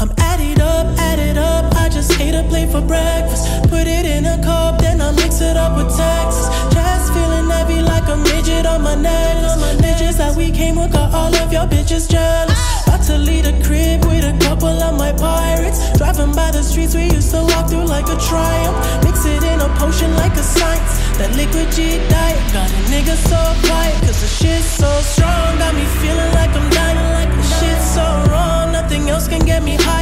I'm add it up, add it up. I just ate a plate for breakfast. Put it in a cup, then I mix it up with Texas. Just feeling heavy like a midget on my necklace. Bitches that we came with got all of your bitches jealous. About to lead a crib with a couple of my pirates. Driving by the streets we used to walk through like a triumph. Mix it in a potion like a science. That liquid G diet got a nigga so Can get me higher.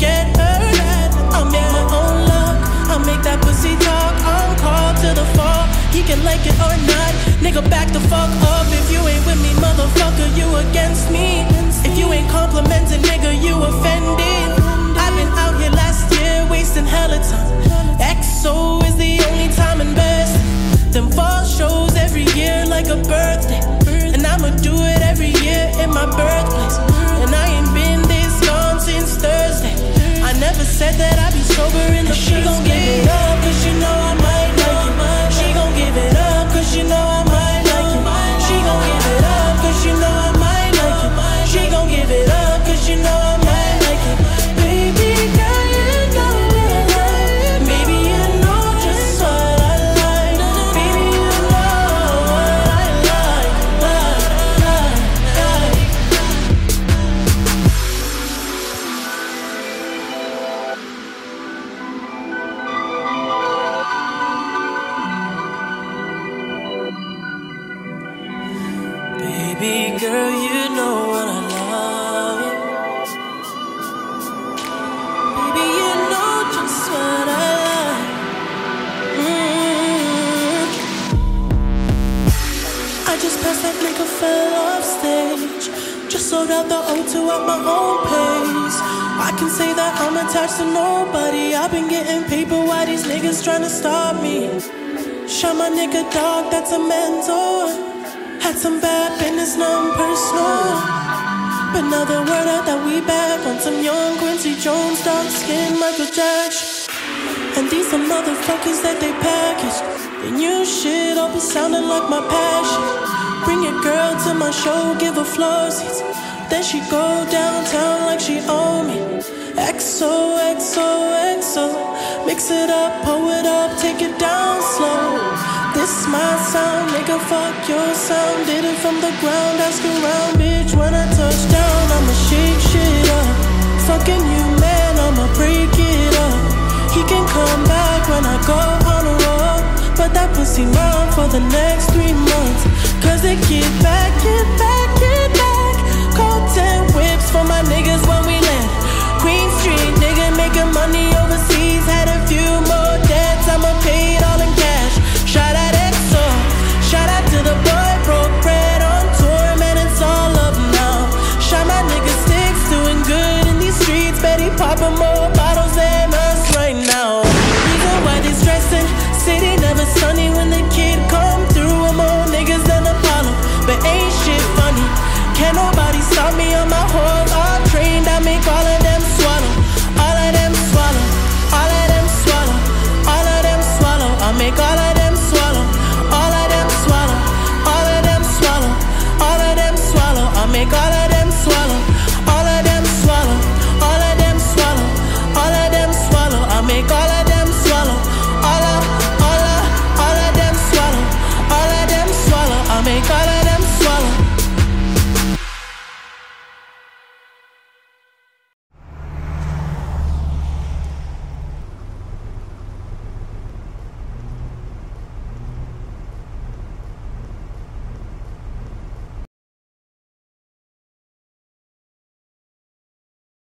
Get her. I'll make my own luck, I'll make that pussy talk. On call to the fall, he can like it or not. Nigga, back the fuck up. If you ain't with me, motherfucker, you against me. If you ain't complimenting, nigga, you offended. I've been out here last year, wasting hella Baby girl, you know what I love. Baby, you know just what I like. Mm. I just passed that nigga fell off stage. Just sold out the O2 at my own pace. I can say that I'm attached to nobody. I've been getting paper while these niggas trying to stop me. Shot my nigga dog, that's a mentor. Had some bad business, nothing personal. But now the word out that we back on some young Quincy Jones, dark skin Michael Jackson. And these are motherfuckers that they package. The new shit all be sounding like my passion. Bring your girl to my show, give her floor seats. Then she go downtown like she own me. XO, XO, XO. Mix it up, pull it up, take it down slow. This my sound, nigga, fuck your sound. Did it from the ground, ask around, bitch. When I touch down, I'ma shake shit up. Fucking you, man, I'ma break it up. He can come back when I go on a road. But that pussy mine for the next three months. Cause they get back, get back, nobody stop me on my horse.